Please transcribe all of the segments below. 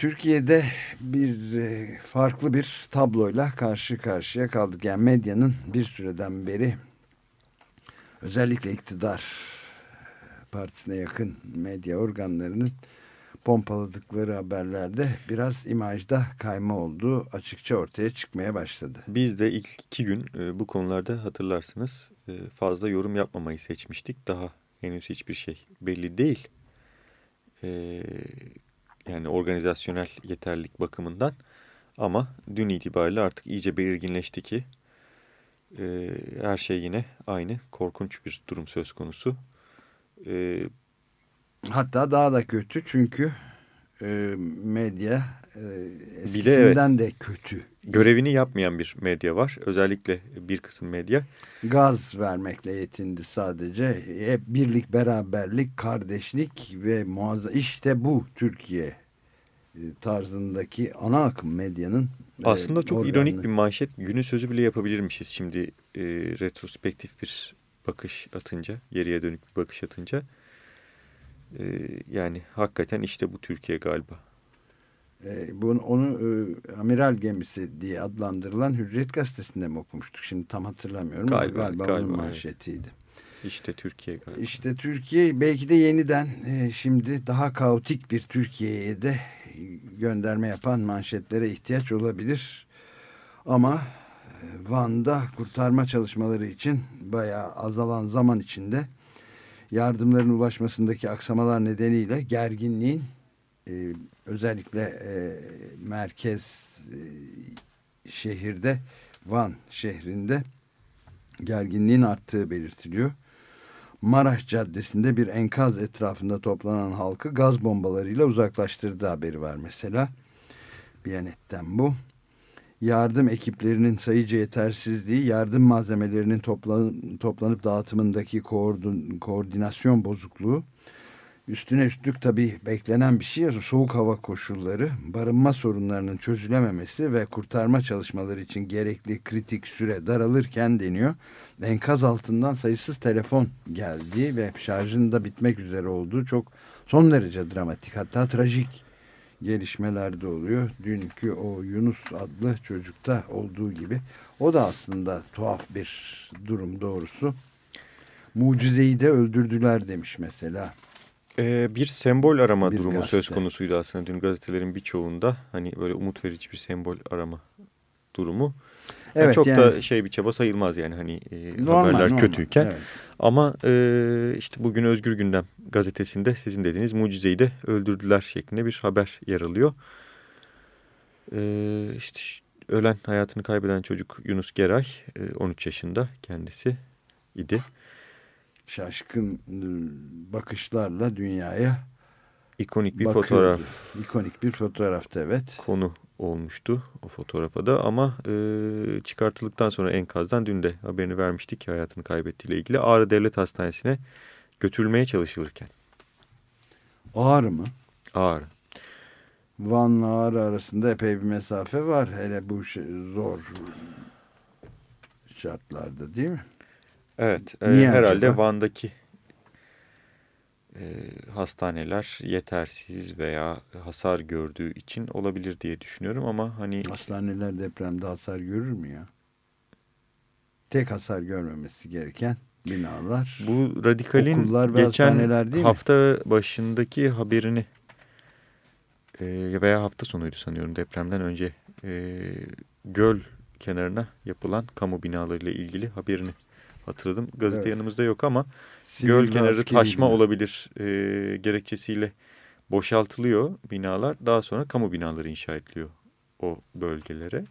Türkiye'de bir e, farklı bir tabloyla karşı karşıya kaldık. Yani medyanın bir süreden beri özellikle iktidar partisine yakın medya organlarının pompaladıkları haberlerde biraz imajda kayma olduğu açıkça ortaya çıkmaya başladı. Biz de ilk iki gün e, bu konularda hatırlarsınız e, fazla yorum yapmamayı seçmiştik. Daha henüz hiçbir şey belli değil. E, yani organizasyonel yeterlilik bakımından. Ama dün itibariyle artık iyice belirginleşti ki e, her şey yine aynı korkunç bir durum söz konusu. E, Hatta daha da kötü çünkü e, medya e, eskisinden Bile, evet, de kötü. Görevini yapmayan bir medya var. Özellikle bir kısım medya. Gaz vermekle yetindi sadece. Hep birlik, beraberlik, kardeşlik ve muazzam. işte bu Türkiye e, tarzındaki ana akım medyanın e, aslında çok organı. ironik bir manşet günü sözü bile yapabilirmişiz şimdi e, retrospektif bir bakış atınca geriye dönük bir bakış atınca e, yani hakikaten işte bu Türkiye galiba. E, bunu, onu e, amiral gemisi diye adlandırılan Hürriyet gazetesinde mi okumuştuk? Şimdi tam hatırlamıyorum galiba, galiba, galiba onun manşetiydi. İşte Türkiye galiba. İşte Türkiye belki de yeniden e, şimdi daha kaotik bir Türkiye'ye de gönderme yapan manşetlere ihtiyaç olabilir. Ama e, Van'da kurtarma çalışmaları için bayağı azalan zaman içinde yardımların ulaşmasındaki aksamalar nedeniyle gerginliğin e, özellikle e, merkez e, şehirde Van şehrinde gerginliğin arttığı belirtiliyor. Maraş Caddesi'nde bir enkaz etrafında toplanan halkı gaz bombalarıyla uzaklaştırdığı haberi var mesela. Biyanet'ten bu. Yardım ekiplerinin sayıca yetersizliği, yardım malzemelerinin toplanıp, dağıtımındaki koordin, koordinasyon bozukluğu, üstüne üstlük tabii beklenen bir şey soğuk hava koşulları, barınma sorunlarının çözülememesi ve kurtarma çalışmaları için gerekli kritik süre daralırken deniyor enkaz altından sayısız telefon geldiği ve şarjın da bitmek üzere olduğu çok son derece dramatik hatta trajik gelişmeler de oluyor. Dünkü o Yunus adlı çocukta olduğu gibi o da aslında tuhaf bir durum doğrusu. Mucizeyi de öldürdüler demiş mesela. Ee, bir sembol arama bir durumu gazete. söz konusuydu aslında dün gazetelerin birçoğunda. Hani böyle umut verici bir sembol arama durumu. Evet, yani çok yani, da şey bir çaba sayılmaz yani hani e, normal, haberler normal, kötüyken. Evet. Ama e, işte bugün Özgür Gündem gazetesinde sizin dediğiniz mucizeyi de öldürdüler şeklinde bir haber yer alıyor. E, işte ölen hayatını kaybeden çocuk Yunus Geray e, 13 yaşında kendisi idi. Şaşkın ıı, bakışlarla dünyaya ikonik bir bakıyordu. fotoğraf. İkonik bir fotoğraftı evet. Konu olmuştu o fotoğrafa da ama e, çıkartıldıktan sonra enkazdan dün de haberini vermiştik ki hayatını kaybettiğiyle ilgili Ağrı Devlet Hastanesi'ne götürülmeye çalışılırken. Ağrı mı? Ağrı. Van'la Ağrı arasında epey bir mesafe var hele bu zor şartlarda değil mi? Evet e, herhalde acaba? Van'daki e, hastaneler yetersiz veya hasar gördüğü için olabilir diye düşünüyorum ama hani... Hastaneler depremde hasar görür mü ya? Tek hasar görmemesi gereken binalar. Bu radikalin geçen hafta başındaki haberini e, veya hafta sonuydu sanıyorum depremden önce e, göl kenarına yapılan kamu binalarıyla ilgili haberini hatırladım. Gazete evet. yanımızda yok ama göl kenarı taşma gibi. olabilir e, gerekçesiyle boşaltılıyor binalar. Daha sonra kamu binaları inşa ediliyor o bölgelere.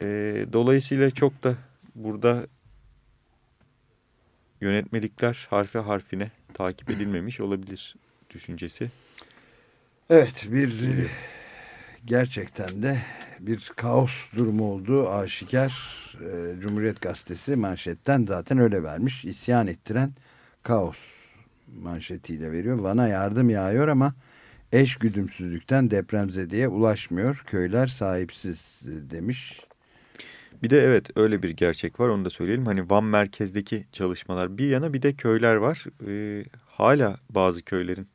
E, dolayısıyla çok da burada yönetmelikler harfe harfine takip edilmemiş olabilir düşüncesi. Evet bir gerçekten de bir kaos durumu olduğu aşikar. E, Cumhuriyet Gazetesi manşetten zaten öyle vermiş. İsyan ettiren kaos manşetiyle veriyor. Van'a yardım yağıyor ama eş güdümsüzlükten depremzedeye ulaşmıyor. Köyler sahipsiz demiş. Bir de evet öyle bir gerçek var onu da söyleyelim. Hani Van merkezdeki çalışmalar bir yana bir de köyler var. Ee, hala bazı köylerin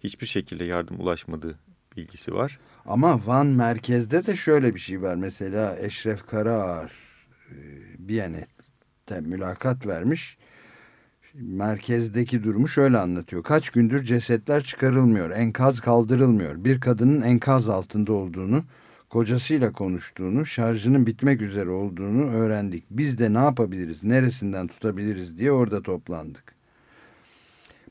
hiçbir şekilde yardım ulaşmadığı bilgisi var. Ama Van merkezde de şöyle bir şey var. Mesela Eşref Karaağar e, Biyanet'te mülakat vermiş. Merkezdeki durumu şöyle anlatıyor. Kaç gündür cesetler çıkarılmıyor, enkaz kaldırılmıyor. Bir kadının enkaz altında olduğunu, kocasıyla konuştuğunu, şarjının bitmek üzere olduğunu öğrendik. Biz de ne yapabiliriz, neresinden tutabiliriz diye orada toplandık.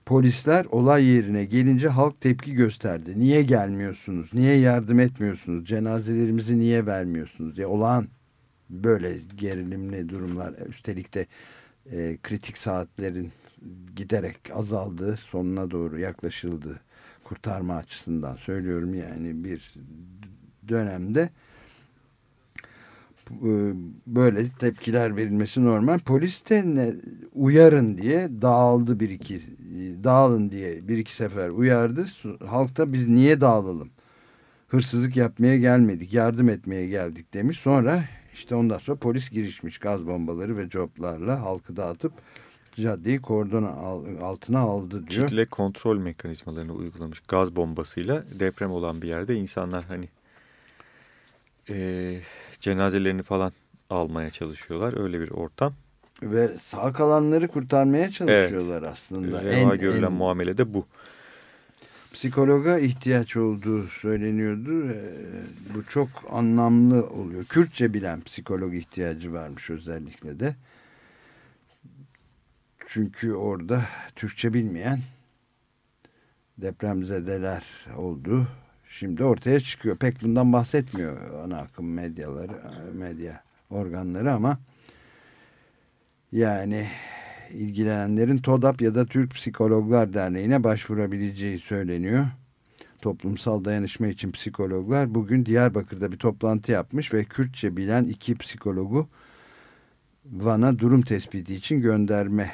Polisler olay yerine gelince halk tepki gösterdi. Niye gelmiyorsunuz? Niye yardım etmiyorsunuz? Cenazelerimizi niye vermiyorsunuz? diye olağan böyle gerilimli durumlar. Üstelik de e, kritik saatlerin giderek azaldığı, sonuna doğru yaklaşıldı kurtarma açısından söylüyorum yani bir dönemde e, böyle tepkiler verilmesi normal. Polis de ne, uyarın diye dağıldı bir iki dağılın diye bir iki sefer uyardı. Halk da biz niye dağılalım? Hırsızlık yapmaya gelmedik, yardım etmeye geldik demiş. Sonra işte ondan sonra polis girişmiş gaz bombaları ve coplarla halkı dağıtıp caddeyi kordon altına aldı diyor. Kitle kontrol mekanizmalarını uygulamış gaz bombasıyla deprem olan bir yerde insanlar hani e, cenazelerini falan almaya çalışıyorlar. Öyle bir ortam. Ve sağ kalanları kurtarmaya çalışıyorlar evet. aslında. Reva en, görülen en, muamele de bu. Psikologa ihtiyaç olduğu söyleniyordu. Ee, bu çok anlamlı oluyor. Kürtçe bilen psikolog ihtiyacı varmış özellikle de. Çünkü orada Türkçe bilmeyen depremzedeler oldu şimdi ortaya çıkıyor. Pek bundan bahsetmiyor ana akım medyaları, medya organları ama yani ilgilenenlerin TODAP ya da Türk Psikologlar Derneği'ne başvurabileceği söyleniyor. Toplumsal dayanışma için psikologlar bugün Diyarbakır'da bir toplantı yapmış ve Kürtçe bilen iki psikologu Van'a durum tespiti için gönderme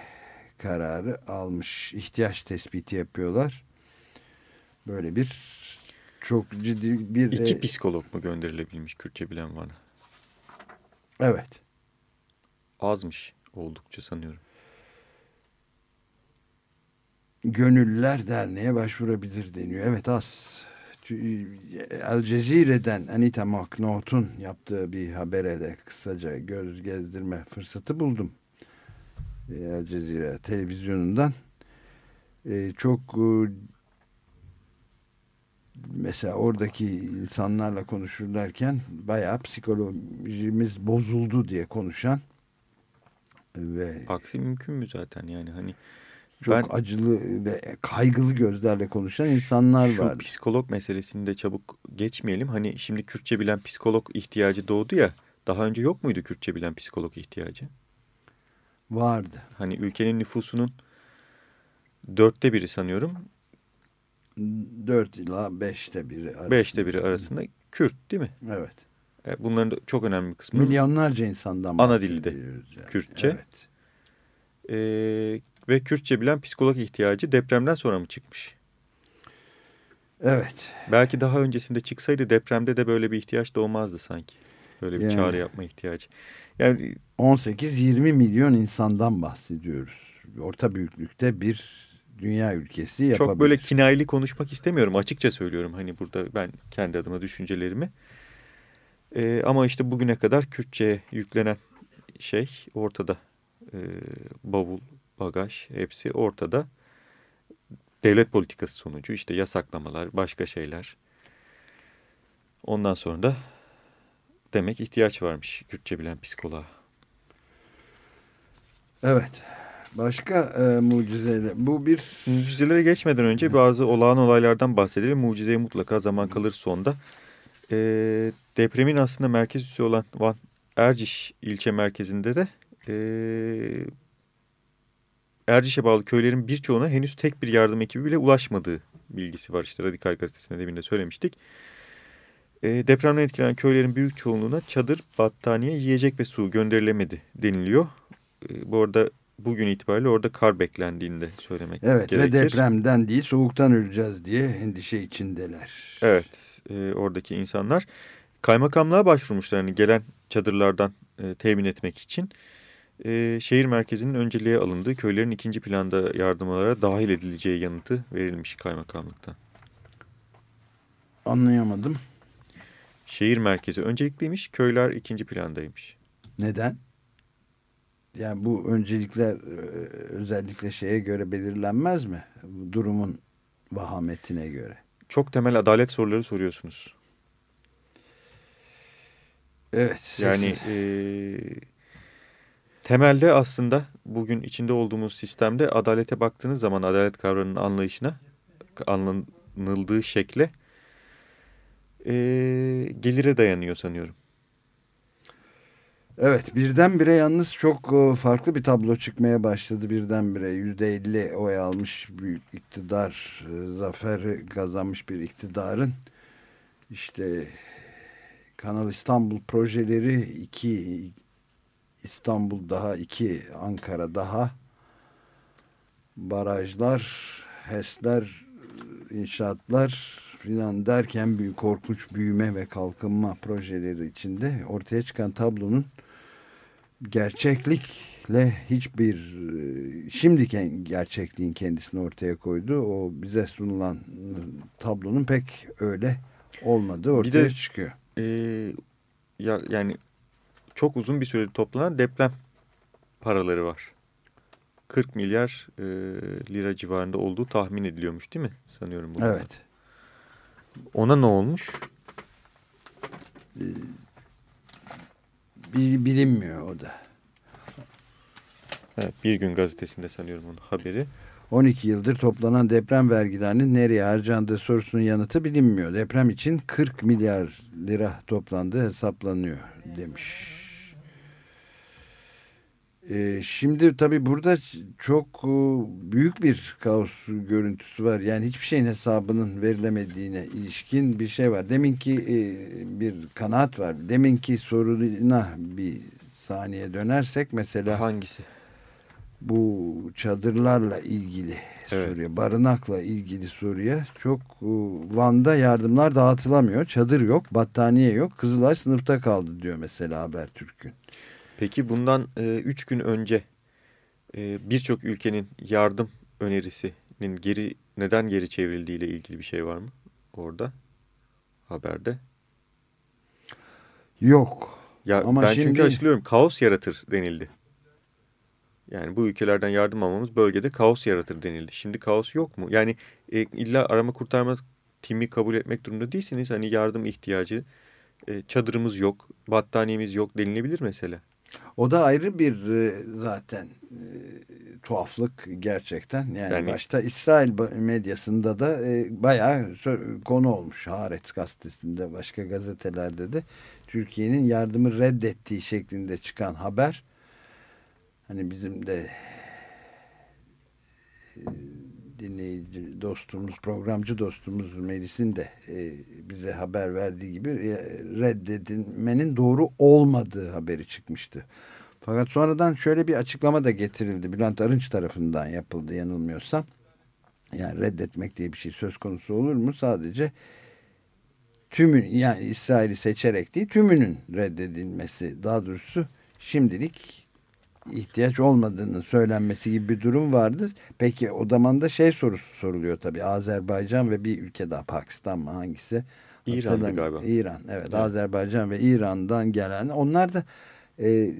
kararı almış. İhtiyaç tespiti yapıyorlar. Böyle bir çok ciddi bir... İki e, psikolog mu gönderilebilmiş Kürtçe bilen Van'a? Evet. Azmış oldukça sanıyorum. Gönüllüler Derneği'ne başvurabilir deniyor. Evet az. El Cezire'den Anita McNaughton yaptığı bir habere de kısaca göz gezdirme fırsatı buldum. El Cezire televizyonundan. Ee, çok e, mesela oradaki insanlarla konuşurlarken bayağı psikolojimiz bozuldu diye konuşan ve aksi mümkün mü zaten yani hani çok ben, acılı ve kaygılı gözlerle konuşan insanlar şu var. Şu psikolog meselesini de çabuk geçmeyelim. Hani şimdi Kürtçe bilen psikolog ihtiyacı doğdu ya. Daha önce yok muydu Kürtçe bilen psikolog ihtiyacı? Vardı. Hani ülkenin nüfusunun dörtte biri sanıyorum 4 ila 5'te biri arasında. 5'te biri arasında Kürt değil mi? Evet. E, bunların da çok önemli bir kısmı. Milyonlarca insandan Ana dilde yani. Kürtçe. Evet. E, ve Kürtçe bilen psikolog ihtiyacı depremden sonra mı çıkmış? Evet. Belki daha öncesinde çıksaydı depremde de böyle bir ihtiyaç doğmazdı sanki. Böyle bir yani, çağrı yapma ihtiyacı. Yani 18-20 milyon insandan bahsediyoruz. Orta büyüklükte bir dünya ülkesi yapabilir. Çok böyle kinayeli konuşmak istemiyorum. Açıkça söylüyorum hani burada ben kendi adıma düşüncelerimi. Ee, ama işte bugüne kadar Kürtçe'ye yüklenen şey ortada. Ee, bavul, bagaj hepsi ortada. Devlet politikası sonucu işte yasaklamalar, başka şeyler. Ondan sonra da demek ihtiyaç varmış Kürtçe bilen psikoloğa. Evet. Başka e, mucizeler. Bu bir... Mucizelere geçmeden önce bazı olağan olaylardan bahsedelim. Mucizeye mutlaka zaman kalır sonda. E, depremin aslında merkez üssü olan Van Erciş ilçe merkezinde de e, Erciş'e bağlı köylerin birçoğuna henüz tek bir yardım ekibi bile ulaşmadığı bilgisi var. İşte Radikal Gazetesi'nde demin de söylemiştik. E, depremden etkilenen köylerin büyük çoğunluğuna çadır, battaniye, yiyecek ve su gönderilemedi deniliyor. E, bu arada bugün itibariyle orada kar beklendiğini de söylemek evet, gerekir. Evet ve depremden değil soğuktan öleceğiz diye endişe içindeler. Evet e, oradaki insanlar kaymakamlığa başvurmuşlar hani gelen çadırlardan e, temin etmek için. E, şehir merkezinin önceliğe alındığı köylerin ikinci planda yardımlara dahil edileceği yanıtı verilmiş kaymakamlıktan. Anlayamadım. Şehir merkezi öncelikliymiş, köyler ikinci plandaymış. Neden? Yani bu öncelikler e, özellikle şeye göre belirlenmez mi? Durumun vahametine göre. Çok temel adalet soruları soruyorsunuz. Evet. Yani e, temelde aslında bugün içinde olduğumuz sistemde adalete baktığınız zaman adalet kavramının anlayışına anlanıldığı şekle e, gelire dayanıyor sanıyorum. Evet birdenbire yalnız çok e, farklı bir tablo çıkmaya başladı birdenbire. Yüzde elli oy almış büyük iktidar, e, zaferi kazanmış bir iktidarın işte Kanal İstanbul projeleri iki İstanbul daha iki Ankara daha barajlar, HES'ler, inşaatlar filan derken büyük korkunç büyüme ve kalkınma projeleri içinde ortaya çıkan tablonun gerçeklikle hiçbir e, şimdiki gerçekliğin kendisini ortaya koydu. O bize sunulan tablonun pek öyle olmadığı ortaya bir de, çıkıyor. E, ya yani çok uzun bir sürede toplanan deprem paraları var. 40 milyar e, lira civarında olduğu tahmin ediliyormuş değil mi? Sanıyorum. Bu evet. Ona ne olmuş? Ee, bilinmiyor o da. Evet, bir gün gazetesinde sanıyorum onun haberi. 12 yıldır toplanan deprem vergilerinin nereye harcandığı sorusunun yanıtı bilinmiyor. Deprem için 40 milyar lira toplandığı hesaplanıyor demiş. Ee, şimdi tabii burada çok e, büyük bir kaos görüntüsü var. Yani hiçbir şeyin hesabının verilemediğine ilişkin bir şey var. Deminki e, bir kanaat var. Deminki soruna bir saniye dönersek mesela. Hangisi? Bu çadırlarla ilgili evet. soruya, barınakla ilgili soruya çok e, Van'da yardımlar dağıtılamıyor. Çadır yok, battaniye yok. Kızılay sınıfta kaldı diyor mesela Habertürk'ün. Peki bundan e, üç gün önce e, birçok ülkenin yardım önerisinin geri neden geri çevrildiği ile ilgili bir şey var mı orada haberde? Yok. Ya Ama ben şimdi... çünkü açıklıyorum kaos yaratır denildi. Yani bu ülkelerden yardım almamız bölgede kaos yaratır denildi. Şimdi kaos yok mu? Yani e, illa arama kurtarma timi kabul etmek durumunda değilsiniz. Hani yardım ihtiyacı, e, çadırımız yok, battaniyemiz yok denilebilir mesela. O da ayrı bir e, zaten e, tuhaflık gerçekten. Yani, yani başta İsrail medyasında da e, bayağı konu olmuş. Haaretz gazetesinde başka gazetelerde de Türkiye'nin yardımı reddettiği şeklinde çıkan haber. Hani bizim de dinleyici dostumuz, programcı dostumuz Melis'in de e, bize haber verdiği gibi e, reddedilmenin doğru olmadığı haberi çıkmıştı. Fakat sonradan şöyle bir açıklama da getirildi. Bülent Arınç tarafından yapıldı yanılmıyorsam. Yani reddetmek diye bir şey söz konusu olur mu? Sadece tümün yani İsrail'i seçerek değil tümünün reddedilmesi daha doğrusu şimdilik ihtiyaç olmadığını söylenmesi gibi bir durum vardır. Peki o zaman da şey sorusu soruluyor tabii. Azerbaycan ve bir ülke daha Pakistan mı hangisi? İran'dı galiba. İran evet, evet Azerbaycan ve İran'dan gelen onlar da e,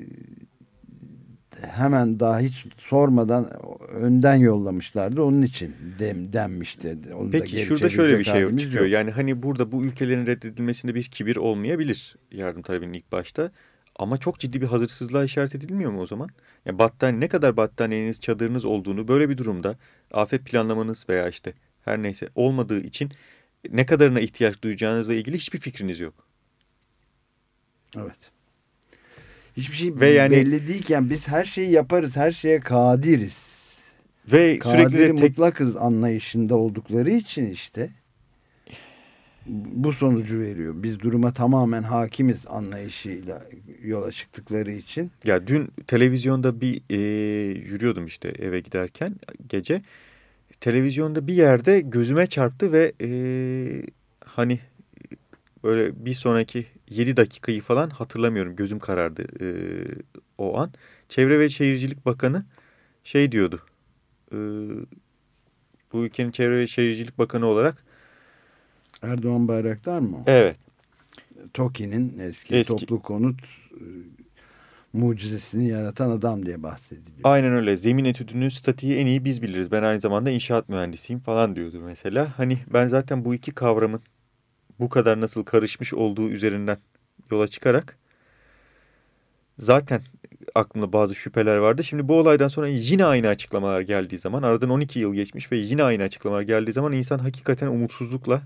hemen daha hiç sormadan önden yollamışlardı. Onun için dem, denmişti. Onu Peki şurada şöyle bir şey çıkıyor. Yok. Yani hani burada bu ülkelerin reddedilmesinde bir kibir olmayabilir yardım talebinin ilk başta. Ama çok ciddi bir hazırsızlığa işaret edilmiyor mu o zaman? Yani battaniye, ne kadar battaniyeniz, çadırınız olduğunu böyle bir durumda afet planlamanız veya işte her neyse olmadığı için ne kadarına ihtiyaç duyacağınızla ilgili hiçbir fikriniz yok. Evet. Hiçbir şey ve yani, belli değilken biz her şeyi yaparız, her şeye kadiriz. Ve Kadiri sürekli tek... mutlakız anlayışında oldukları için işte bu sonucu veriyor. Biz duruma tamamen hakimiz anlayışıyla yola çıktıkları için. Ya dün televizyonda bir e, yürüyordum işte eve giderken gece. Televizyonda bir yerde gözüme çarptı ve e, hani böyle bir sonraki 7 dakikayı falan hatırlamıyorum. Gözüm karardı e, o an. Çevre ve Şehircilik Bakanı şey diyordu. E, bu ülkenin Çevre ve Şehircilik Bakanı olarak Erdoğan Bayraktar mı? Evet. TOKİ'nin eski, eski toplu konut e, mucizesini yaratan adam diye bahsediliyor. Aynen öyle. Zemin etüdünün statiği en iyi biz biliriz. Ben aynı zamanda inşaat mühendisiyim falan diyordu mesela. Hani ben zaten bu iki kavramın bu kadar nasıl karışmış olduğu üzerinden yola çıkarak zaten aklımda bazı şüpheler vardı. Şimdi bu olaydan sonra yine aynı açıklamalar geldiği zaman aradan 12 yıl geçmiş ve yine aynı açıklamalar geldiği zaman insan hakikaten umutsuzlukla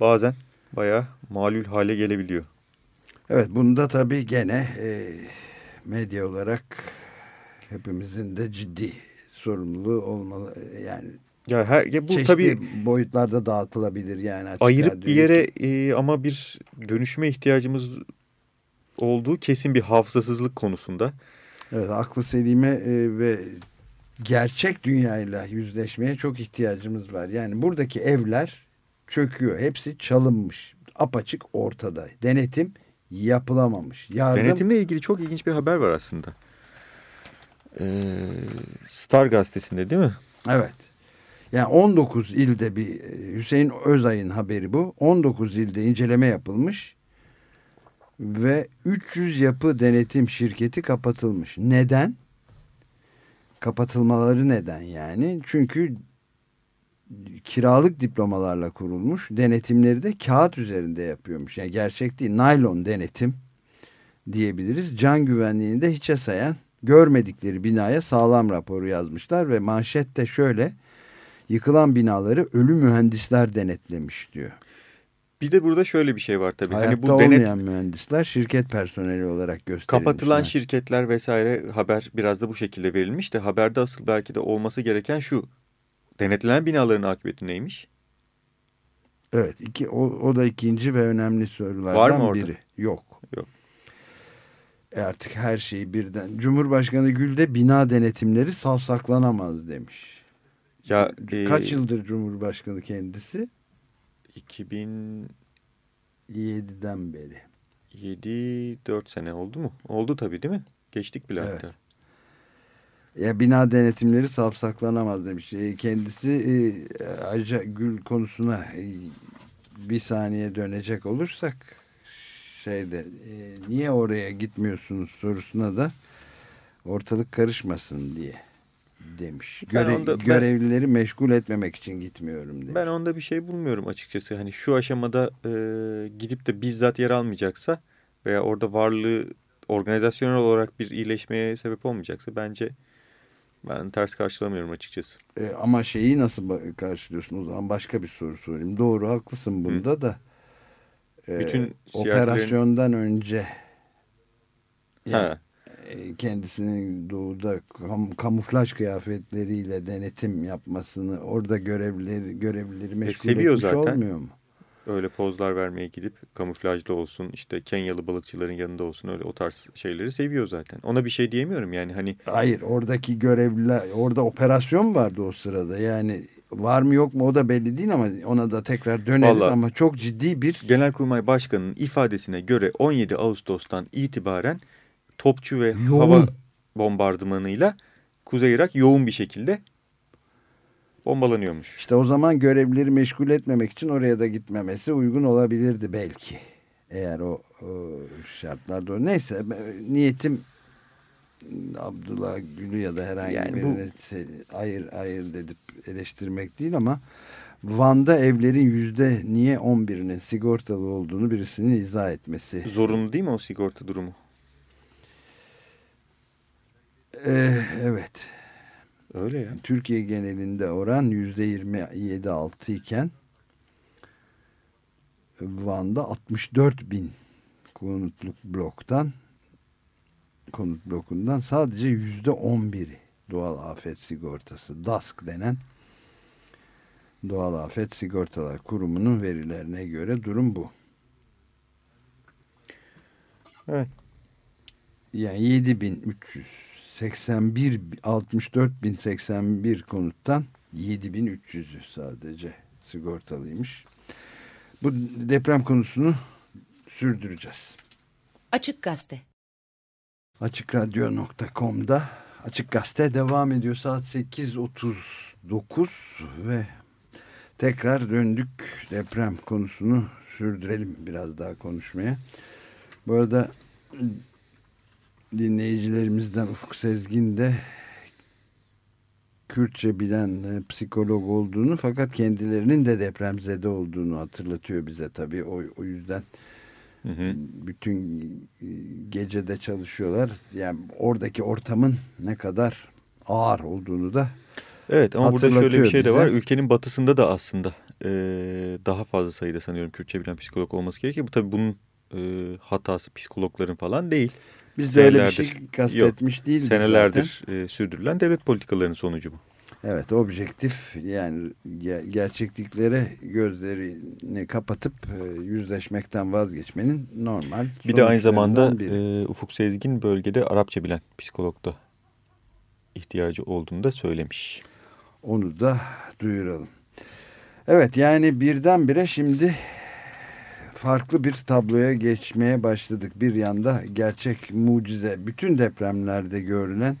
bazen bayağı malul hale gelebiliyor. Evet bunda tabii gene e, medya olarak hepimizin de ciddi sorumluluğu olmalı. Yani ya her ya bu tabii boyutlarda dağıtılabilir yani. Ayırıp bir yere e, ama bir dönüşme ihtiyacımız olduğu kesin bir hafızasızlık konusunda. Evet aklı selime e, ve gerçek dünyayla yüzleşmeye çok ihtiyacımız var. Yani buradaki evler çöküyor. Hepsi çalınmış. Apaçık ortada. Denetim yapılamamış. Yardım... Denetimle ilgili çok ilginç bir haber var aslında. Ee, Star gazetesinde değil mi? Evet. Yani 19 ilde bir Hüseyin Özay'ın haberi bu. 19 ilde inceleme yapılmış ve 300 yapı denetim şirketi kapatılmış. Neden? Kapatılmaları neden yani? Çünkü kiralık diplomalarla kurulmuş. Denetimleri de kağıt üzerinde yapıyormuş. Yani gerçek değil. Naylon denetim diyebiliriz. Can güvenliğini de hiçe sayan görmedikleri binaya sağlam raporu yazmışlar ve manşette şöyle yıkılan binaları ölü mühendisler denetlemiş diyor. Bir de burada şöyle bir şey var tabii. Hayatta hani bu olmayan denet... mühendisler şirket personeli olarak gösterilmiş. Kapatılan şirketler vesaire haber biraz da bu şekilde verilmiş de haberde asıl belki de olması gereken şu. Denetlenen binaların akıbeti neymiş? Evet. Iki, o, o da ikinci ve önemli sorulardan Var mı orada? biri. Yok. Yok. E artık her şeyi birden. Cumhurbaşkanı Gül de bina denetimleri savsaklanamaz demiş. Ya, Kaç e... yıldır Cumhurbaşkanı kendisi? 2007'den beri. 7-4 sene oldu mu? Oldu tabii değil mi? Geçtik bile evet. hatta. Ya bina denetimleri safsaklanamaz demiş. E, kendisi e, ayrıca gül konusuna e, bir saniye dönecek olursak şeyde e, niye oraya gitmiyorsunuz sorusuna da ortalık karışmasın diye demiş. Göre, onda, görevlileri ben, meşgul etmemek için gitmiyorum demiş. Ben onda bir şey bulmuyorum açıkçası. Hani şu aşamada e, gidip de bizzat yer almayacaksa veya orada varlığı organizasyonel olarak bir iyileşmeye sebep olmayacaksa bence ben ters karşılamıyorum açıkçası. E, ama şeyi nasıl karşılıyorsun o zaman başka bir soru sorayım. Doğru haklısın bunda Hı. da. E, Bütün operasyondan önce yani, ha. E, kendisinin doğuda kam, kamuflaj kıyafetleriyle denetim yapmasını orada görevlileri görevlileri e, meşgul e, etmiş zaten. olmuyor mu? Öyle pozlar vermeye gidip kamuflajlı olsun işte Kenyalı balıkçıların yanında olsun öyle o tarz şeyleri seviyor zaten. Ona bir şey diyemiyorum yani hani. Hayır oradaki görevliler orada operasyon vardı o sırada yani var mı yok mu o da belli değil ama ona da tekrar döneriz Vallahi, ama çok ciddi bir. Genelkurmay Başkanı'nın ifadesine göre 17 Ağustos'tan itibaren topçu ve yoğun. hava bombardımanıyla Kuzey Irak yoğun bir şekilde bombalanıyormuş. İşte o zaman görevlileri meşgul etmemek için oraya da gitmemesi uygun olabilirdi belki. Eğer o, o şartlar doğru. Neyse niyetim Abdullah Gül'ü ya da herhangi yani birini bu... ayır ayır dedip eleştirmek değil ama Van'da evlerin yüzde niye 11'inin sigortalı olduğunu birisinin izah etmesi. Zorunlu değil mi o sigorta durumu? Ee, evet. Öyle ya. Türkiye genelinde oran yüzde yirmi altı iken Van'da 64 bin konutluk bloktan konut blokundan sadece yüzde on biri doğal afet sigortası DASK denen Doğal Afet Sigortalar Kurumu'nun verilerine göre durum bu. Evet. Yani 7300 81 64.081 konuttan 7.300'ü sadece sigortalıymış. Bu deprem konusunu sürdüreceğiz. Açık Gazete Açıkradyo.com'da Açık Gazete devam ediyor. Saat 8.39 ve tekrar döndük deprem konusunu sürdürelim biraz daha konuşmaya. Bu arada dinleyicilerimizden Ufuk Sezgin de Kürtçe bilen e, psikolog olduğunu fakat kendilerinin de depremzede olduğunu hatırlatıyor bize tabii. O, o yüzden hı hı. bütün e, gecede çalışıyorlar. Yani oradaki ortamın ne kadar ağır olduğunu da Evet ama burada şöyle bir şey de bize. var. Ülkenin batısında da aslında e, daha fazla sayıda sanıyorum Kürtçe bilen psikolog olması gerekiyor. Bu tabii bunun e, hatası psikologların falan değil. Biz de öyle bir şey kastetmiş değil. Senelerdir e, sürdürülen devlet politikalarının sonucu bu. Evet objektif yani gerçekliklere gözlerini kapatıp e, yüzleşmekten vazgeçmenin normal. Bir de aynı zamanda e, Ufuk Sezgin bölgede Arapça bilen psikologda ihtiyacı olduğunu da söylemiş. Onu da duyuralım. Evet yani birdenbire şimdi farklı bir tabloya geçmeye başladık. Bir yanda gerçek mucize bütün depremlerde görülen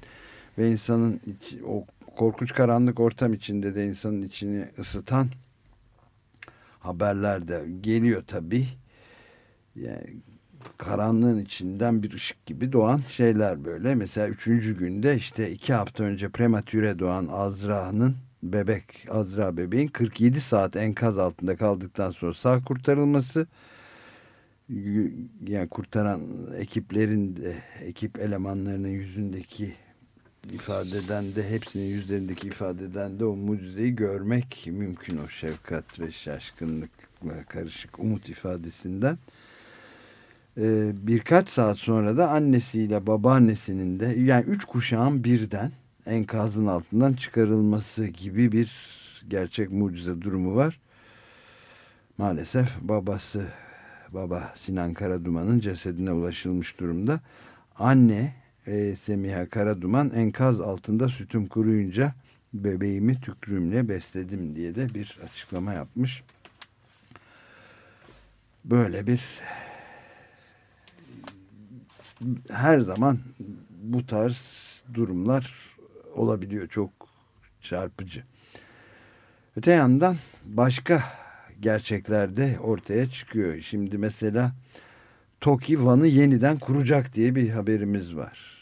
ve insanın iç, o korkunç karanlık ortam içinde de insanın içini ısıtan haberler de geliyor tabii. Yani karanlığın içinden bir ışık gibi doğan şeyler böyle. Mesela üçüncü günde işte iki hafta önce prematüre doğan Azra'nın bebek Azra bebeğin 47 saat enkaz altında kaldıktan sonra sağ kurtarılması yani kurtaran ekiplerin de ekip elemanlarının yüzündeki ifadeden de hepsinin yüzlerindeki ifadeden de o mucizeyi görmek mümkün o şefkat ve şaşkınlıkla karışık umut ifadesinden. Ee, birkaç saat sonra da annesiyle babaannesinin de yani üç kuşağın birden enkazın altından çıkarılması gibi bir gerçek mucize durumu var. Maalesef babası baba Sinan Karaduman'ın cesedine ulaşılmış durumda. Anne e, Semiha Karaduman enkaz altında sütüm kuruyunca bebeğimi tükrüğümle besledim diye de bir açıklama yapmış. Böyle bir her zaman bu tarz durumlar olabiliyor. Çok çarpıcı. Öte yandan başka gerçeklerde ortaya çıkıyor. Şimdi mesela TOKİ Van'ı yeniden kuracak diye bir haberimiz var.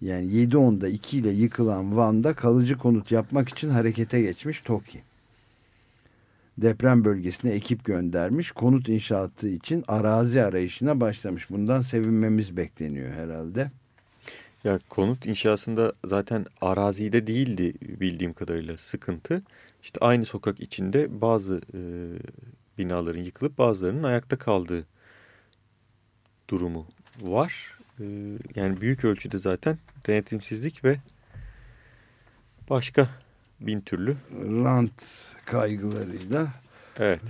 Yani 7.10'da 2 ile yıkılan Van'da kalıcı konut yapmak için harekete geçmiş TOKİ. Deprem bölgesine ekip göndermiş. Konut inşaatı için arazi arayışına başlamış. Bundan sevinmemiz bekleniyor herhalde. Ya konut inşasında zaten arazide değildi bildiğim kadarıyla sıkıntı. İşte aynı sokak içinde bazı e, binaların yıkılıp bazılarının ayakta kaldığı durumu var. E, yani büyük ölçüde zaten denetimsizlik ve başka bin türlü rant kaygılarıyla evet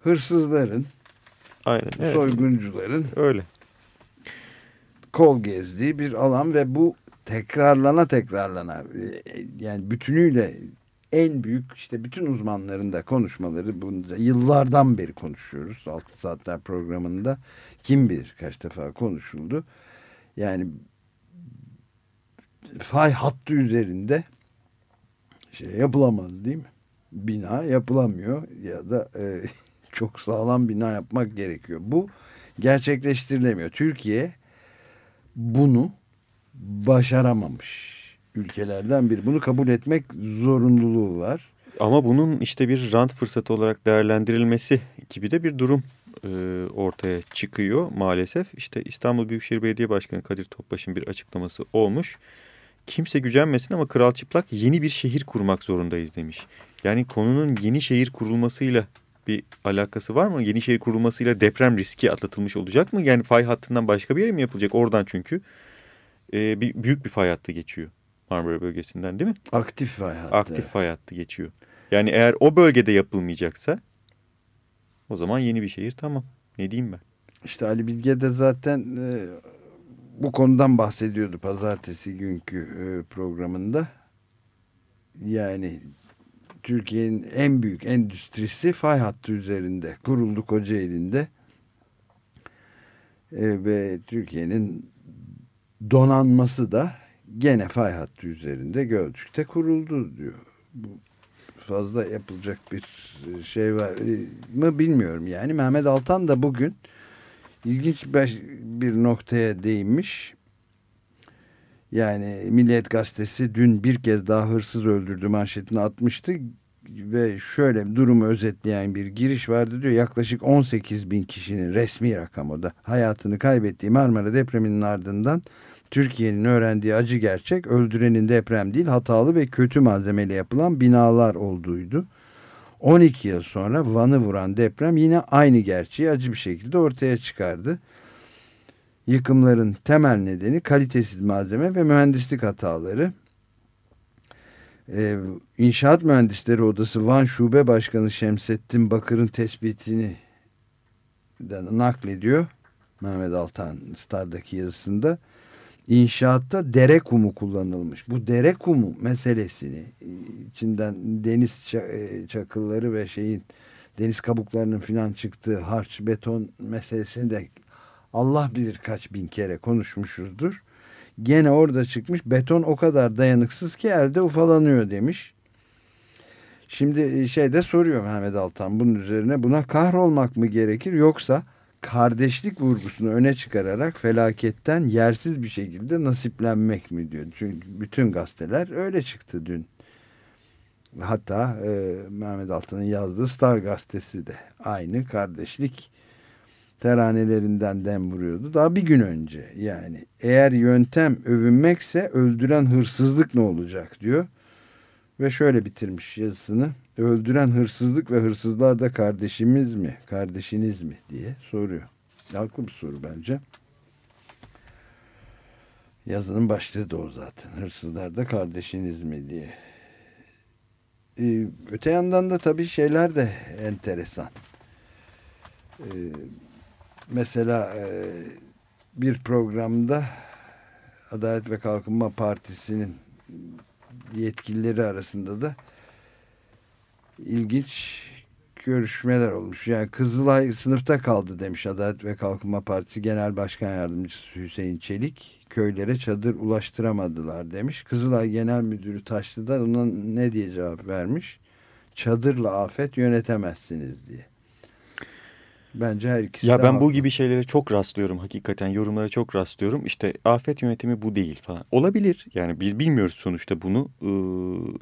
hırsızların Aynen, evet. soyguncuların öyle kol gezdiği bir alan ve bu tekrarlana tekrarlana yani bütünüyle en büyük işte bütün uzmanların da konuşmaları bunda yıllardan beri konuşuyoruz. 6 saatler programında kim bilir kaç defa konuşuldu. Yani fay hattı üzerinde şey yapılamaz değil mi? Bina yapılamıyor ya da e, çok sağlam bina yapmak gerekiyor. Bu gerçekleştirilemiyor. Türkiye bunu başaramamış ülkelerden biri. Bunu kabul etmek zorunluluğu var. Ama bunun işte bir rant fırsatı olarak değerlendirilmesi gibi de bir durum e, ortaya çıkıyor maalesef. İşte İstanbul Büyükşehir Belediye Başkanı Kadir Topbaş'ın bir açıklaması olmuş. Kimse gücenmesin ama Kral Çıplak yeni bir şehir kurmak zorundayız demiş. Yani konunun yeni şehir kurulmasıyla bir alakası var mı? Yeni şehir kurulmasıyla deprem riski atlatılmış olacak mı? Yani fay hattından başka bir yere mi yapılacak? Oradan çünkü e, bir, büyük bir fay hattı geçiyor. Marmara bölgesinden değil mi? Aktif fay hattı. Aktif fay hattı geçiyor. Yani eğer o bölgede yapılmayacaksa o zaman yeni bir şehir tamam. Ne diyeyim ben? İşte Ali Bilge de zaten e, bu konudan bahsediyordu pazartesi günkü e, programında. Yani Türkiye'nin en büyük endüstrisi fay hattı üzerinde kuruldu Kocaeli'nde. E, ve Türkiye'nin donanması da gene fay hattı üzerinde Gölcük'te kuruldu diyor. Bu fazla yapılacak bir e, şey var mı bilmiyorum. Yani Mehmet Altan da bugün ilginç bir noktaya değinmiş. Yani Milliyet Gazetesi dün bir kez daha hırsız öldürdü manşetini atmıştı ve şöyle durumu özetleyen bir giriş vardı diyor. Yaklaşık 18 bin kişinin resmi rakam da hayatını kaybettiği Marmara depreminin ardından Türkiye'nin öğrendiği acı gerçek öldürenin deprem değil hatalı ve kötü malzemeyle yapılan binalar olduğuydu. 12 yıl sonra Van'ı vuran deprem yine aynı gerçeği acı bir şekilde ortaya çıkardı. Yıkımların temel nedeni kalitesiz malzeme ve mühendislik hataları. Ee, İnşaat Mühendisleri Odası Van Şube Başkanı Şemsettin Bakır'ın tespitini naklediyor. Mehmet Altan Star'daki yazısında inşaatta dere kumu kullanılmış. Bu dere kumu meselesini içinden deniz e, çakılları ve şeyin deniz kabuklarının filan çıktığı harç beton meselesini de Allah bilir kaç bin kere konuşmuşuzdur. Gene orada çıkmış beton o kadar dayanıksız ki elde ufalanıyor demiş. Şimdi e, şeyde soruyor Mehmet Altan bunun üzerine buna kahrolmak mı gerekir yoksa kardeşlik vurgusunu öne çıkararak felaketten yersiz bir şekilde nasiplenmek mi diyor. Çünkü bütün gazeteler öyle çıktı dün. Hatta e, Mehmet Altan'ın yazdığı Star gazetesi de aynı kardeşlik teranelerinden dem vuruyordu. Daha bir gün önce yani eğer yöntem övünmekse öldüren hırsızlık ne olacak diyor. Ve şöyle bitirmiş yazısını. Öldüren hırsızlık ve hırsızlar da kardeşimiz mi, kardeşiniz mi diye soruyor. Haklı bir soru bence. Yazının başlığı da o zaten. Hırsızlar da kardeşiniz mi diye. Ee, öte yandan da tabii şeyler de enteresan. Ee, mesela e, bir programda Adalet ve Kalkınma Partisi'nin yetkilileri arasında da ilginç görüşmeler olmuş. Yani Kızılay sınıfta kaldı demiş Adalet ve Kalkınma Partisi Genel Başkan Yardımcısı Hüseyin Çelik. Köylere çadır ulaştıramadılar demiş. Kızılay Genel Müdürü Taşlı da ona ne diye cevap vermiş? Çadırla afet yönetemezsiniz diye. Bence her ikisi Ya ben haklı. bu gibi şeylere çok rastlıyorum hakikaten yorumlara çok rastlıyorum. İşte afet yönetimi bu değil falan. Olabilir yani biz bilmiyoruz sonuçta bunu. Ee,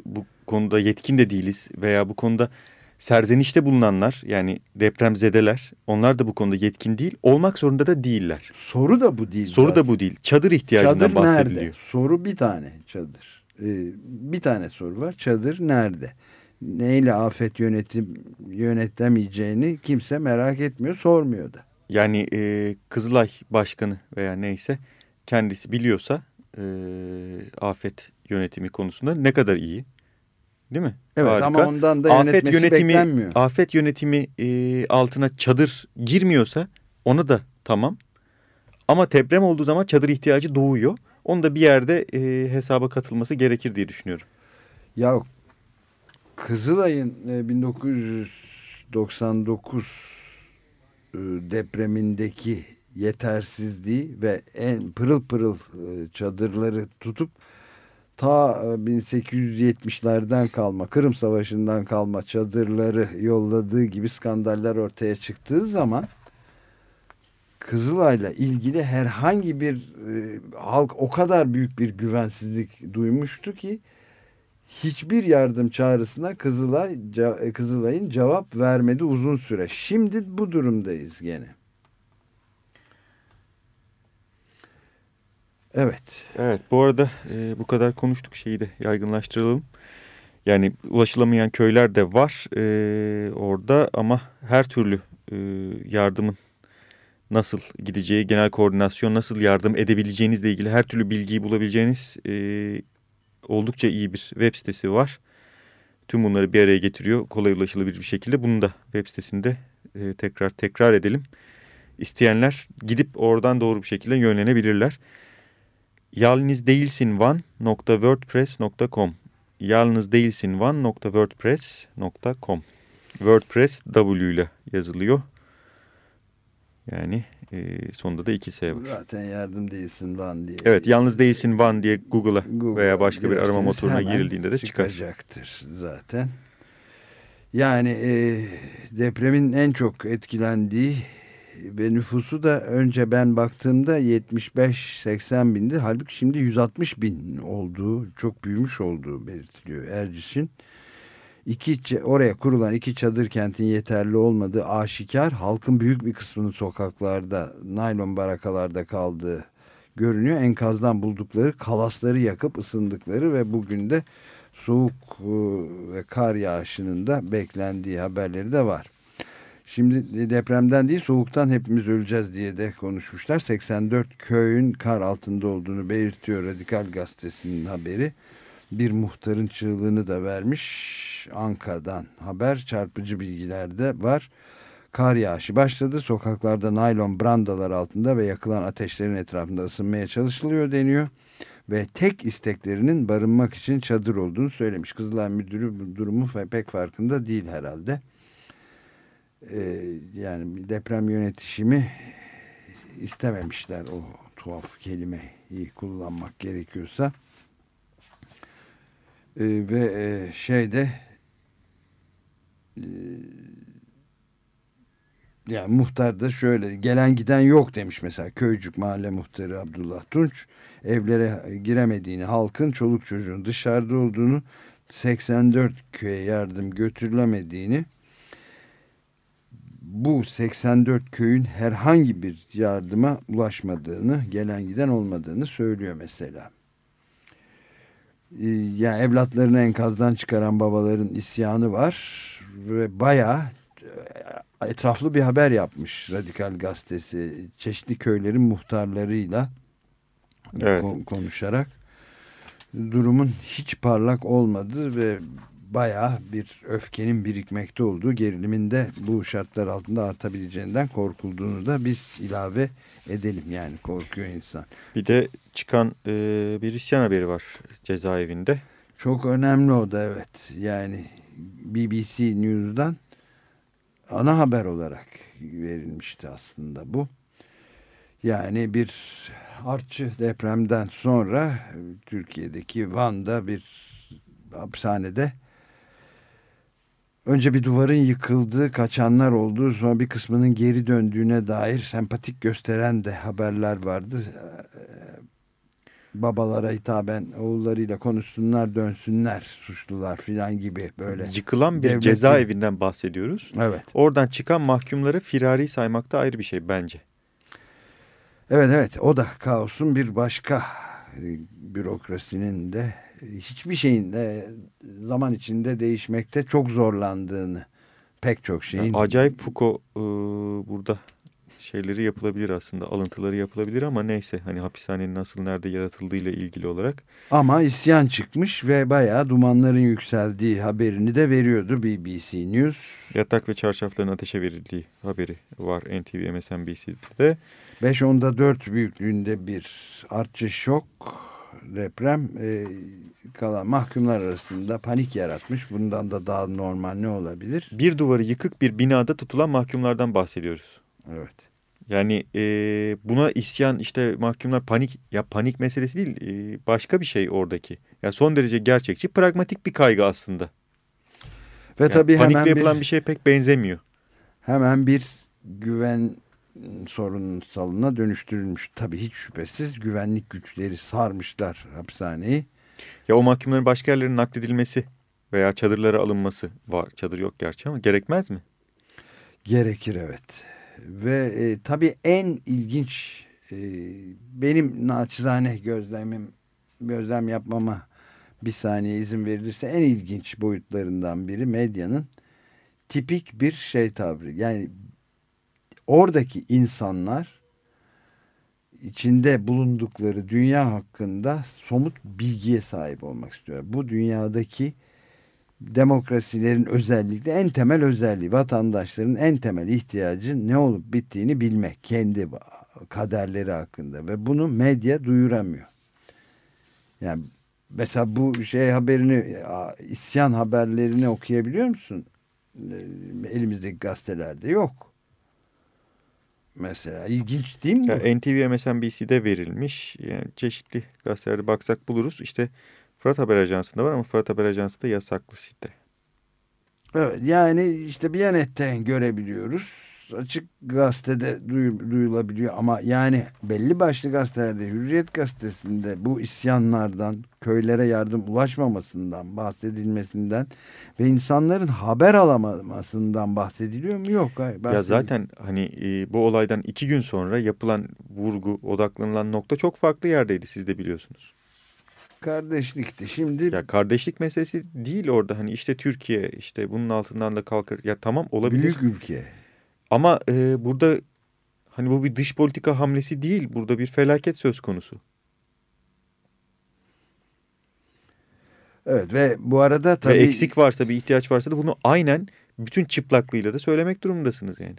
bu konuda yetkin de değiliz veya bu konuda serzenişte bulunanlar yani depremzedeler onlar da bu konuda yetkin değil. Olmak zorunda da değiller. Soru da bu değil. Soru zaten. da bu değil. Çadır ihtiyacından çadır bahsediliyor. Nerede? Soru bir tane çadır. Ee, bir tane soru var. Çadır nerede? Neyle afet yönetim yönetemeyeceğini kimse merak etmiyor, sormuyor da. Yani e, Kızılay Başkanı veya neyse kendisi biliyorsa e, afet yönetimi konusunda ne kadar iyi. Değil mi? Evet Harika. ama ondan da afet yönetimi, beklenmiyor. Afet yönetimi e, altına çadır girmiyorsa ona da tamam. Ama deprem olduğu zaman çadır ihtiyacı doğuyor. Onu da bir yerde e, hesaba katılması gerekir diye düşünüyorum. Ya Kızılay'ın 1999 e, e, depremindeki yetersizliği ve en pırıl pırıl e, çadırları tutup ta 1870'lerden kalma Kırım Savaşı'ndan kalma çadırları yolladığı gibi skandallar ortaya çıktığı zaman Kızılay'la ilgili herhangi bir e, halk o kadar büyük bir güvensizlik duymuştu ki hiçbir yardım çağrısına Kızılay e, Kızılay'ın cevap vermedi uzun süre. Şimdi bu durumdayız gene. Evet. Evet bu arada e, bu kadar konuştuk şeyi de yaygınlaştıralım. Yani ulaşılamayan köyler de var e, orada ama her türlü e, yardımın nasıl gideceği, genel koordinasyon nasıl yardım edebileceğinizle ilgili her türlü bilgiyi bulabileceğiniz e, oldukça iyi bir web sitesi var. Tüm bunları bir araya getiriyor. Kolay ulaşılabilir bir şekilde. Bunu da web sitesinde e, tekrar tekrar edelim. İsteyenler gidip oradan doğru bir şekilde yönlenebilirler. Yalnız değilsin van.wordpress.com Yalnız değilsin van.wordpress.com WordPress W ile yazılıyor. Yani e, sonunda da iki S var. Zaten yardım değilsin Van diye. Evet yalnız değilsin Van diye Google'a Google veya başka bir arama motoruna girildiğinde de çıkar. Çıkacaktır zaten. Yani e, depremin en çok etkilendiği ve nüfusu da önce ben baktığımda 75-80 bindi. Halbuki şimdi 160 bin olduğu, çok büyümüş olduğu belirtiliyor Erciş'in. İki, oraya kurulan iki çadır kentin yeterli olmadığı aşikar. Halkın büyük bir kısmının sokaklarda, naylon barakalarda kaldığı görünüyor. Enkazdan buldukları kalasları yakıp ısındıkları ve bugün de soğuk e, ve kar yağışının da beklendiği haberleri de var. Şimdi depremden değil soğuktan hepimiz öleceğiz diye de konuşmuşlar. 84 köyün kar altında olduğunu belirtiyor Radikal Gazetesi'nin haberi. Bir muhtarın çığlığını da vermiş. Anka'dan haber çarpıcı bilgiler de var. Kar yağışı başladı. Sokaklarda naylon brandalar altında ve yakılan ateşlerin etrafında ısınmaya çalışılıyor deniyor. Ve tek isteklerinin barınmak için çadır olduğunu söylemiş. Kızılay Müdürü bu durumu pek farkında değil herhalde. Ee, yani deprem yönetişimi istememişler o tuhaf kelimeyi kullanmak gerekiyorsa. Ee, ve e, şeyde e, yani muhtar da şöyle gelen giden yok demiş mesela Köycük Mahalle Muhtarı Abdullah Tunç evlere giremediğini halkın çoluk çocuğun dışarıda olduğunu 84 köye yardım götürülemediğini bu 84 köyün herhangi bir yardıma ulaşmadığını gelen giden olmadığını söylüyor mesela. Ee, yani evlatlarını enkazdan çıkaran babaların isyanı var ve bayağı e, etraflı bir haber yapmış Radikal Gazetesi çeşitli köylerin muhtarlarıyla evet. konuşarak durumun hiç parlak olmadığı ve baya bir öfkenin birikmekte olduğu geriliminde bu şartlar altında artabileceğinden korkulduğunu da biz ilave edelim yani korkuyor insan. Bir de çıkan e, bir isyan haberi var cezaevinde. Çok önemli o da evet yani BBC News'dan ana haber olarak verilmişti aslında bu. Yani bir artçı depremden sonra Türkiye'deki Van'da bir hapishanede önce bir duvarın yıkıldığı, kaçanlar olduğu, sonra bir kısmının geri döndüğüne dair sempatik gösteren de haberler vardı. Babalara hitaben oğullarıyla konuşsunlar, dönsünler, suçlular filan gibi böyle. Yıkılan bir devletin... cezaevinden bahsediyoruz. Evet. Oradan çıkan mahkumları firari saymak da ayrı bir şey bence. Evet evet o da kaosun bir başka bürokrasinin de hiçbir şeyin de zaman içinde değişmekte çok zorlandığını pek çok şeyin. Acayip Foucault e, burada şeyleri yapılabilir aslında alıntıları yapılabilir ama neyse hani hapishanenin nasıl nerede yaratıldığıyla ilgili olarak. Ama isyan çıkmış ve bayağı dumanların yükseldiği haberini de veriyordu BBC News. Yatak ve çarşafların ateşe verildiği haberi var NTV MSNBC'de. 5.10'da 4 büyüklüğünde bir artçı şok deprem e, kalan mahkumlar arasında panik yaratmış. Bundan da daha normal ne olabilir? Bir duvarı yıkık bir binada tutulan mahkumlardan bahsediyoruz. Evet. Yani e, buna isyan işte mahkumlar panik ya panik meselesi değil e, başka bir şey oradaki. Ya son derece gerçekçi pragmatik bir kaygı aslında. Ve yani tabii panikle hemen yapılan bir, bir şey pek benzemiyor. Hemen bir güven sorunsalına dönüştürülmüş. Tabii hiç şüphesiz güvenlik güçleri sarmışlar hapishaneyi. Ya o mahkumların başka yerlerine nakledilmesi veya çadırlara alınması var. Çadır yok gerçi ama gerekmez mi? Gerekir evet. Ve e, tabii en ilginç e, benim naçizane gözlemim gözlem yapmama bir saniye izin verilirse en ilginç boyutlarından biri medyanın tipik bir şey tavrı. Yani oradaki insanlar içinde bulundukları dünya hakkında somut bilgiye sahip olmak istiyor. Bu dünyadaki demokrasilerin özellikle en temel özelliği vatandaşların en temel ihtiyacı ne olup bittiğini bilmek kendi kaderleri hakkında ve bunu medya duyuramıyor. Yani mesela bu şey haberini isyan haberlerini okuyabiliyor musun? Elimizdeki gazetelerde yok. Mesela ilginç değil mi? Ya, NTV MSNBC'de verilmiş. Yani çeşitli gazetelerde baksak buluruz. İşte Fırat Haber Ajansı'nda var ama Fırat Haber Ajansı da yasaklı site. Evet yani işte bir Biyanet'ten görebiliyoruz. Açık gazetede duyulabiliyor ama yani belli başlı gazetelerde Hürriyet gazetesinde bu isyanlardan köylere yardım ulaşmamasından bahsedilmesinden ve insanların haber alamamasından bahsediliyor mu? Yok. Ya zaten hani e, bu olaydan iki gün sonra yapılan vurgu odaklanılan nokta çok farklı yerdeydi siz de biliyorsunuz kardeşlikti. Şimdi ya kardeşlik meselesi değil orada hani işte Türkiye işte bunun altından da kalkar. Ya tamam olabilir. Büyük ülke. Ama e, burada hani bu bir dış politika hamlesi değil. Burada bir felaket söz konusu. Evet ve bu arada tabii... Ve eksik varsa bir ihtiyaç varsa da bunu aynen bütün çıplaklığıyla da söylemek durumundasınız yani.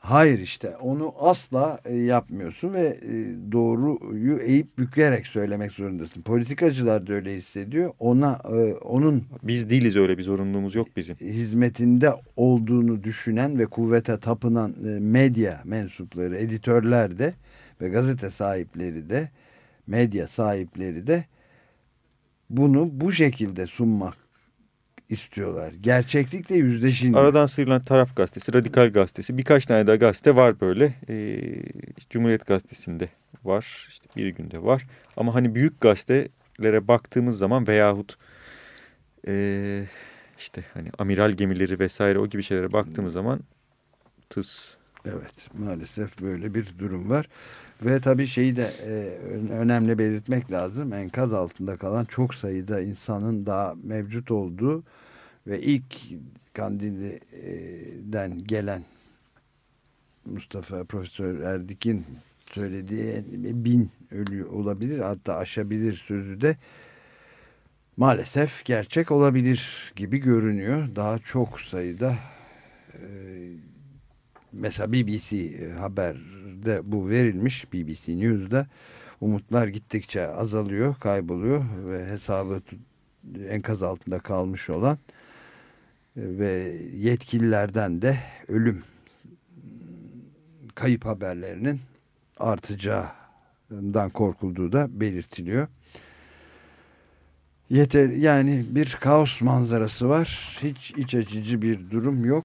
Hayır işte onu asla e, yapmıyorsun ve e, doğruyu eğip bükerek söylemek zorundasın. Politikacılar da öyle hissediyor. Ona e, onun biz değiliz öyle bir zorunluluğumuz yok bizim. Hizmetinde olduğunu düşünen ve kuvvete tapınan medya mensupları, editörler de ve gazete sahipleri de medya sahipleri de bunu bu şekilde sunmak istiyorlar. Gerçeklikle yüzleşin. Aradan sıyrılan Taraf Gazetesi, Radikal Gazetesi, birkaç tane daha gazete var böyle. Ee, Cumhuriyet Gazetesi'nde var, işte bir günde var. Ama hani büyük gazetelere baktığımız zaman veyahut e, işte hani amiral gemileri vesaire o gibi şeylere baktığımız zaman tıs. Evet maalesef böyle bir durum var. Ve tabii şeyi de e, önemli belirtmek lazım. Enkaz altında kalan çok sayıda insanın daha mevcut olduğu ve ilk Kandilli'den gelen Mustafa Profesör Erdik'in söylediği bin ölü olabilir hatta aşabilir sözü de maalesef gerçek olabilir gibi görünüyor. Daha çok sayıda e, mesela BBC haberde bu verilmiş BBC News'da umutlar gittikçe azalıyor, kayboluyor ve hesabı enkaz altında kalmış olan ve yetkililerden de ölüm kayıp haberlerinin artacağından korkulduğu da belirtiliyor. Yeter yani bir kaos manzarası var. Hiç iç açıcı bir durum yok.